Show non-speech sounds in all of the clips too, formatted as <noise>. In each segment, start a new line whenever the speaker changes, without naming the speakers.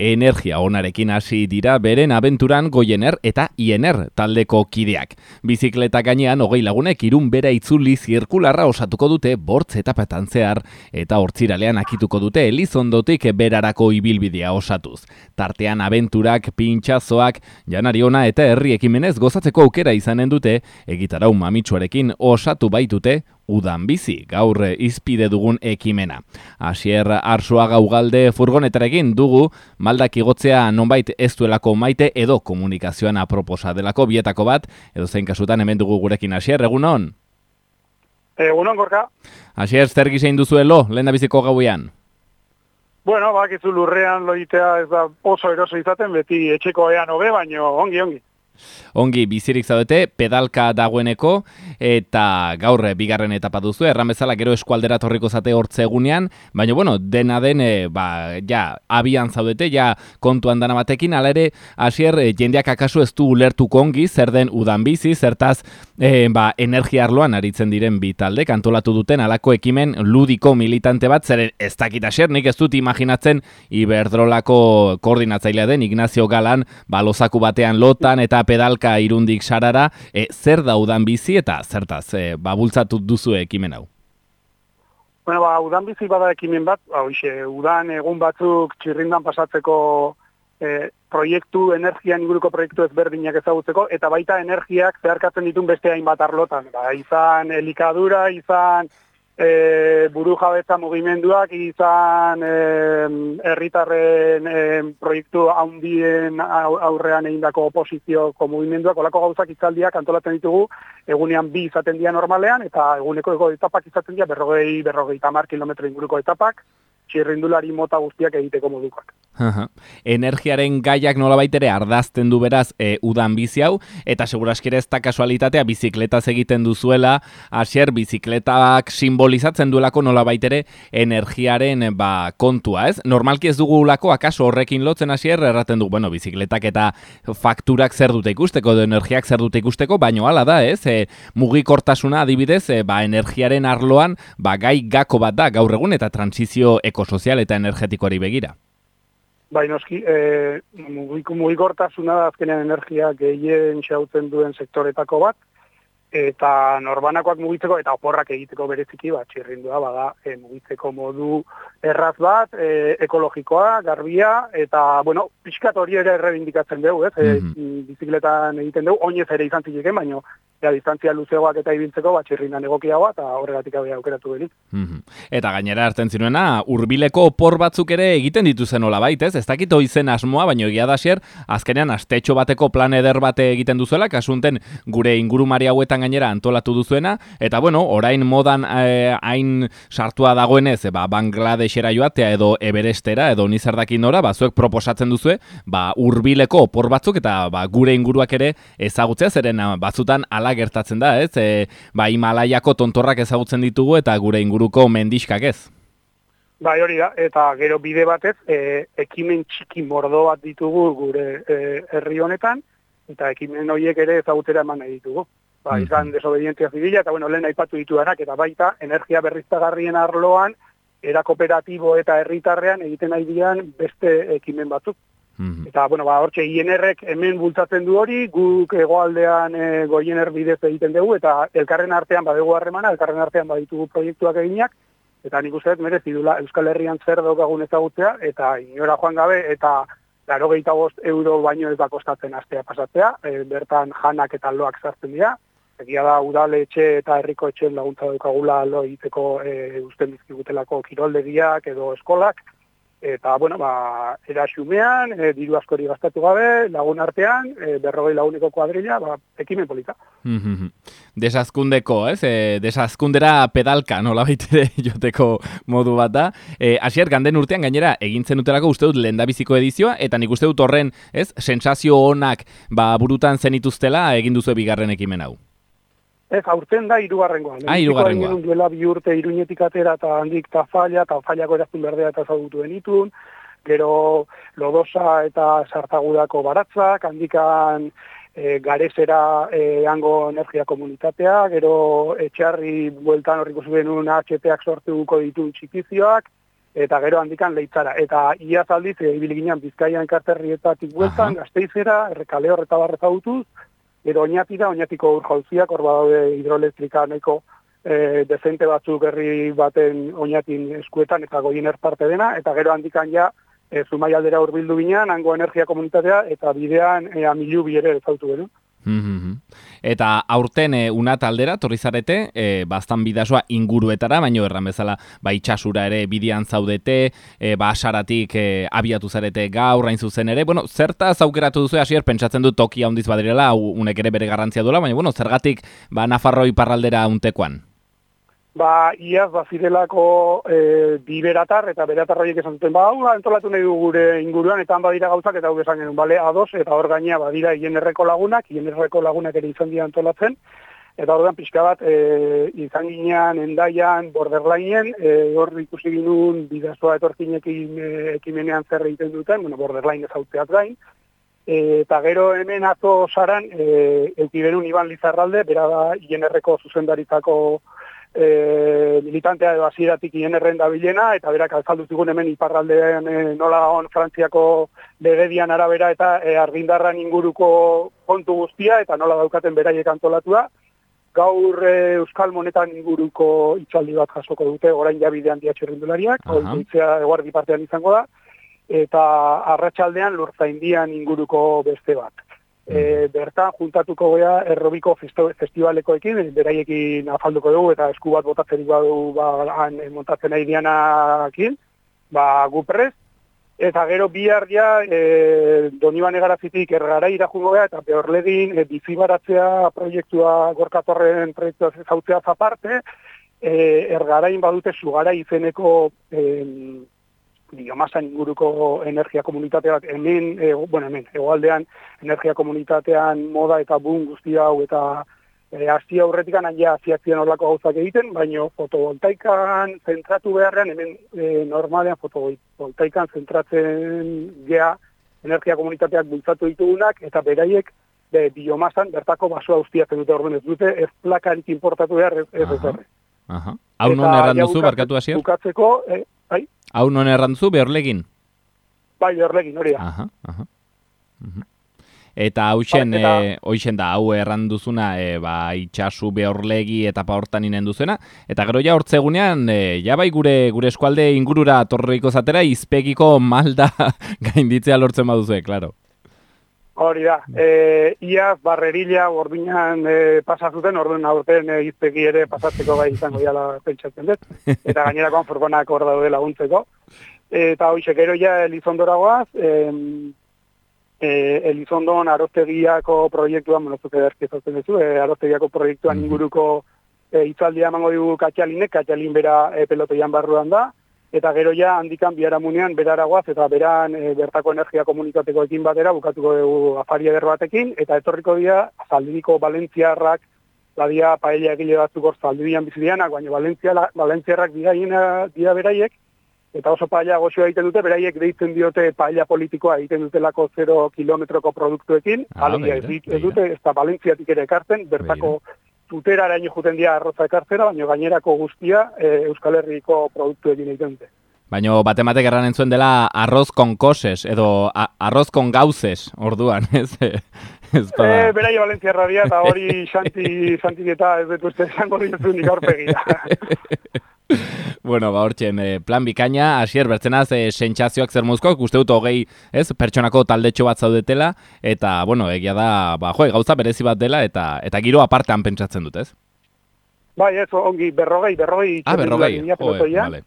energia onarekin hasi dira beren abenturan goiener eta iener taldeko kideak. Bizikleta gainean hogei lagunek irun bera itzuli zirkularra osatuko dute bortz eta zehar eta hortziralean akituko dute elizondotik berarako ibilbidea osatuz. Tartean abenturak, pintxazoak, janari ona eta herri ekimenez gozatzeko aukera izanen dute, egitarau mamitsuarekin osatu baitute udan bizi, gaur izpide dugun ekimena. Asier arsua gaugalde furgonetarekin dugu, maldak igotzea nonbait ez duelako maite edo komunikazioan aproposa delako bietako bat, edo zein kasutan hemen dugu gurekin Asier, egunon?
Egunon, gorka.
Asier, zer gizein duzuelo, lehen biziko gauian?
Bueno, bakizu lurrean loitea ez da oso eroso izaten, beti etxeko ean hobe, baino ongi, ongi
ongi bizirik zaudete, pedalka dagoeneko, eta gaur eh, bigarren etapa duzu, erran bezala gero eskualdera torriko zate hortze egunean, baina bueno, dena den, e, ba, ja, abian zaudete, ja, kontuan dana batekin, ala ere, hasier e, jendeak akaso ez du ulertu kongi, zer den udan bizi, zertaz, e, ba, energiarloan aritzen diren bitalde, kantolatu duten, alako ekimen ludiko militante bat, zeren ez dakit hasier, nik ez dut imaginatzen, iberdrolako koordinatzailea den, Ignacio Galan, ba, batean lotan, eta pedalka irundik sarara, e, zer daudan bizi eta zertaz, e, ba, bultzatu duzu ekimen hau?
Bueno, ba, udan bizi bada ekimen bat, ba, oixe, udan egun batzuk txirrindan pasatzeko e, proiektu, energian inguruko proiektu ezberdinak ezagutzeko, eta baita energiak zeharkatzen ditun beste hainbat arlotan. Ba, izan elikadura, izan e, buru jabetza mugimenduak izan herritarren e, proiektu handien aurrean egindako oposizioko mugimenduak, olako gauzak itzaldiak antolatzen ditugu, egunean bi izaten dira normalean, eta eguneko etapak izaten dira berrogei, berrogei tamar kilometro inguruko etapak, txirrindulari mota guztiak egiteko modukoak.
Energiaren gaiak nola baitere ardazten du beraz e, udan bizi hau, eta seguraskere ez da kasualitatea bizikletaz egiten duzuela, asier bizikletak simbolizatzen duelako nola baitere energiaren ba, kontua, ez? Normalki ez dugu lako, akaso horrekin lotzen asier, erraten du, bueno, bizikletak eta fakturak zer dute ikusteko, edo energiak zer dute ikusteko, baino hala da, ez? E, mugikortasuna adibidez, e, ba, energiaren arloan, ba, gai gako bat da, gaur egun, eta transizio ekosozial eta energetikoari begira.
Bai, noski, e, mugikortasuna da azkenean energia gehien xautzen duen sektoretako bat, eta norbanakoak mugitzeko eta oporrak egiteko bereziki bat txirrindua bada e, mugitzeko modu erraz bat, e, ekologikoa, garbia eta bueno, pixkat hori ere errebindikatzen dugu, ez? Mm -hmm. E, bizikletan egiten dugu, oinez ere izan zileken, baino ja, distantzia luzeagoak eta ibiltzeko bat txirrindan egokiagoa eta horregatik abia aukeratu genik.
Mm -hmm. Eta gainera hartzen zinuena, hurbileko opor batzuk ere egiten dituzen hola bait, ez? Ez dakit izen asmoa, baino egia da azkenean astetxo bateko plan eder bate egiten duzuela, kasunten gure ingurumari hauetan gainera antolatu duzuena, eta bueno, orain modan eh, hain sartua dagoenez, ba, Bangladesera joatea edo Everestera edo nizardakin nora, ba, zuek proposatzen duzue, ba, urbileko opor batzuk eta ba, gure inguruak ere ezagutzea, zeren batzutan ala gertatzen da, ez? E, ba, Himalaiako tontorrak ezagutzen ditugu eta gure inguruko mendiskak ez?
Bai, hori da, eta gero bide batez, e, ekimen txiki mordo bat ditugu gure e, herri honetan, eta ekimen horiek ere ezagutera eman nahi ditugu. Ba, izan desobedientzia zibila, eta bueno, lehen aipatu dituanak, eta baita, energia berriztagarrien arloan, era kooperatibo eta herritarrean egiten nahi dian beste ekimen batzuk. -hmm. Eta, bueno, ba, hortxe, INR-ek hemen bultzatzen du hori, guk egoaldean e, goiener bidez egiten dugu, eta elkarren artean badegu harremana, elkarren artean baditugu proiektuak eginak, eta nik uste merezidula Euskal Herrian zer daukagun ezagutzea, eta inora joan gabe, eta laro gehieta euro baino ez da kostatzen astea pasatzea, e, bertan janak eta loak zartzen dira, egia da udale etxe eta herriko etxe laguntza daukagula lo egiteko e, usten bizkigutelako kiroldegiak edo eskolak, eta, bueno, ba, era xumean, e, diru askori gastatu gabe, lagun artean, e, berrogei laguneko kuadrilla, ba, ekimen polita.
Desazkundeko, ez? E, desazkundera pedalka, nola baitere <laughs> joteko modu bat da. E, asier, ganden urtean, gainera, egintzen utelako uste dut lendabiziko edizioa, eta nik uste dut horren, ez, sensazio honak, ba, burutan zenituztela, egin duzu bigarren ekimen hau.
Ez, aurten da irugarrengoa.
Ah, irugarrengoa.
Duela bi urte iruñetik atera eta handik ta falla, eta fallako eraztun berdea eta zaudutu denitun, gero lodosa eta sartagudako baratzak, handikan e, garezera e, hango energia komunitatea, gero etxarri bueltan horriko zuen un HPak sortu duko ditun txikizioak, eta gero handikan leitzara. Eta ia zaldiz, e, ibiliginan bizkaian karterrietatik bueltan, gazteizera, errekale horreta barra zautuz, edo oinatira, oinatiko urjauziak, orba daude hidroelektrika nahiko e, dezente batzuk herri baten oinatin eskuetan, eta goien parte dena, eta gero handikan ja, e, zumai aldera urbildu binean, hango energia komunitatea, eta bidean e, amilu biere ezautu gero.
Mm-hmm. Eta aurten e, una taldera, torri zarete, e, bastan bidasoa inguruetara, baino erran bezala, ba, itxasura ere bidian zaudete, e, ba, asaratik e, abiatu zarete gaur, hain zuzen ere, bueno, zerta zaukeratu duzu, hasier pentsatzen du toki handiz badirela, unek ere bere garrantzia duela, baina, bueno, zergatik, ba, Nafarroi parraldera untekoan?
Ba, iaz, bazirelako e, bi beratar, eta beratar horiek esan duten, ba, hau, entolatu nahi du gure inguruan, eta han badira gauzak, eta hau esan genuen, bale, ados, eta hor gainea badira ienerreko lagunak, ienerreko lagunak ere izan dira antolatzen, eta orduan pixka bat, e, izan ginean, endaian, borderlineen, e, hor ikusi ginun, bidazoa etorkinekin e, ekimenean zer egiten duten, bueno, borderline ez gain, e, eta gero hemen ato saran, e, eukibenun Iban Lizarralde, bera da, ienerreko zuzendaritako, e, militantea edo hasieratik INRren da bilena, eta berak alzaldu zigun hemen iparraldean e, nola on Frantziako legedian arabera eta e, argindarran inguruko kontu guztia, eta nola daukaten beraiek antolatua. Gaur e, Euskal Monetan inguruko itxaldi bat jasoko dute, orain jabidean diatxerrindulariak, uh -huh. eguardi partean izango da, eta arratsaldean lurzaindian inguruko beste bat e, bertan juntatuko gea errobiko festivalekoekin, beraiekin afalduko dugu eta esku bat botatzerik badu ba, han, eh, montatzen nahi dianakin, ba, guprez, eta gero bihar ja e, Doniban egarazitik ergara irajungo gea eta behorlegin e, bizibaratzea proiektua gorkatorren proiektua zautzea zaparte, e, ergarain badute sugara izeneko e, biomasan inguruko energia komunitateak hemen, e, bueno, hemen, egoaldean energia komunitatean moda eta bun guzti hau eta e, hasi aurretikan ja hasiatzen horlako gauzak egiten, baino fotovoltaikan zentratu beharrean hemen e, normalean fotovoltaikan zentratzen gea energia komunitateak bultzatu ditugunak eta beraiek be, biomasan bertako basoa ustiatzen dute orden ez dute ez plakarik importatu behar ez ez
Aha. Hau non erran duzu, barkatu hasier?
Bukatzeko, eh, bai?
Hau non erran duzu, behorlegin?
Bai, behorlegin, hori da.
Aha, aha. Eta hau xen, bai, e, da, hau erran duzuna, e, ba, itxasu behorlegi eta pa hortan inen duzena. Eta gero ja hortzegunean, e, ja bai gure, gure eskualde ingurura torreiko zatera, izpegiko malda <laughs> gainditzea lortzen baduzue, klaro.
Hori da, e, ia barrerila gordinan e, pasazuten, orduan aurten e, izpegi ere pasatzeko bai izango jala pentsatzen dut, <laughs> eta gainerakoan furgonak hor daude laguntzeko. Eta hoi sekero ja Elizondora guaz, e, e, Elizondon arostegiako proiektuan, monozuk ederki zaten duzu, e, arostegiako proiektuan inguruko e, itzaldia emango dugu katxalinek, katxalin bera e, pelotoian barruan da, eta gero ja handikan biharamunean beraragoaz eta beran e, bertako energia komunikatekoekin batera bukatuko dugu afari eder batekin eta etorriko dira zaldibiko Valentziarrak ladia paella egile batzuk hor zaldibian bizidianak, baina Valentzia, Valentziarrak dira, dira beraiek eta oso paella goxoa egiten dute, beraiek deitzen diote paella politikoa egiten dutelako 0 kilometroko produktuekin, ah, ez, dute, ez da Valentziatik ere ekartzen, bertako tutera araño juten dia arroza ekartzera, baina gainerako guztia e, Euskal Herriko produktu egin egiten dute.
Baina batematek erran entzuen dela arroz kon koses, edo arroz kon gauzes, orduan, <laughs> ez?
ez e, Berai Valencia Radia, eta hori xanti, xanti <laughs> eta ez dut uste zango dituzu nik aurpegia. <laughs>
bueno, ba, hortxen, eh, plan bikaina, asier, bertzenaz, e, sentsazioak zer muzkoak, uste dut hogei, ez, pertsonako taldetxo bat zaudetela, eta, bueno, egia da, ba, jo, gauza berezi bat dela, eta eta giro apartean pentsatzen dut, ez?
Bai, ez, ongi, berrogei, berrogei.
Ah, berrogei, vale.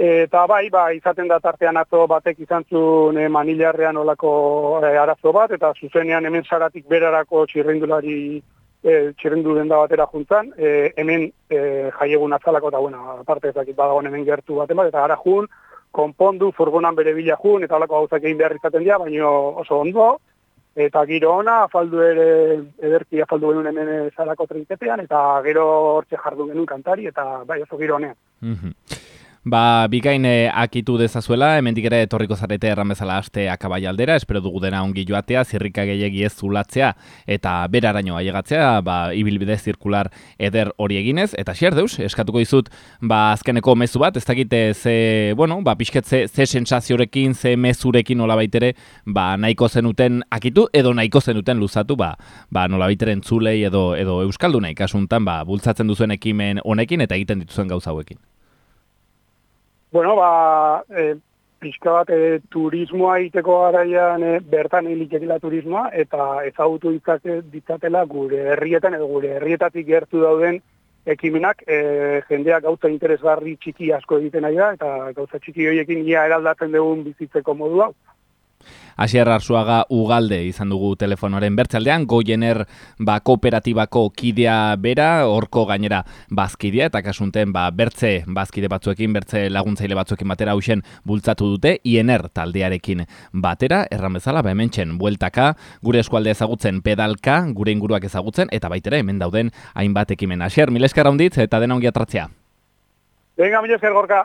Eta bai, bai, izaten da tartean ato batek izan zuen e, manilarrean olako arazo bat, eta zuzenean hemen zaratik berarako txirrindulari e, txirendu den da batera juntzan, e, hemen e, jaiegun azalako eta, bueno, aparte ezakit badagoen hemen gertu bat eta gara jun, konpondu, furgonan bere bila jun, eta alako gauzak egin behar izaten dira, baina oso ondo, eta giro ona, afaldu ere, ederki afaldu genuen hemen zarako trinketean, eta gero hortxe jardu genuen kantari, eta bai oso giro honean.
Ba, bikain eh, akitu dezazuela, hemendik ere etorriko zarete erran bezala aste akabai aldera, espero dugu dena ongi joatea, zirrika gehiagi ez zulatzea, eta beraraino ailegatzea, ba, ibilbide zirkular eder hori eginez, eta xier deus, eskatuko dizut, ba, azkeneko mezu bat, ez dakite ze, bueno, ba, pixket ze, ze sensaziorekin, ze mezurekin nola baitere, ba, nahiko zenuten akitu, edo nahiko zenuten luzatu, ba, ba nola baiteren zulei edo, edo euskaldu nahi kasuntan, ba, bultzatzen duzuen ekimen honekin, eta egiten dituzuen gauza hauekin.
Bueno, ba, e, pixka bat e, turismoa iteko garaian e, bertan eliketila turismoa eta ezagutu ditzate, ditzatela gure herrietan edo gure herrietatik gertu dauden ekimenak e, jendeak gauza interesgarri txiki asko egiten nahi da eta gauza txiki horiekin ia eraldatzen dugun bizitzeko modu hau.
Asier Arzuaga ugalde izan dugu telefonoren bertzaldean, goiener ba, kooperatibako kidea bera, horko gainera bazkidea, eta kasunten ba, bertze bazkide batzuekin, bertze laguntzaile batzuekin batera hausen bultzatu dute, INR taldearekin batera, erran bezala, ba, hemen txen, bueltaka, gure eskualde ezagutzen pedalka, gure inguruak ezagutzen, eta baitera hemen dauden hainbat ekimen. Asier, mileskara hunditz, eta dena ongi atratzea.
Venga, mileskar gorka.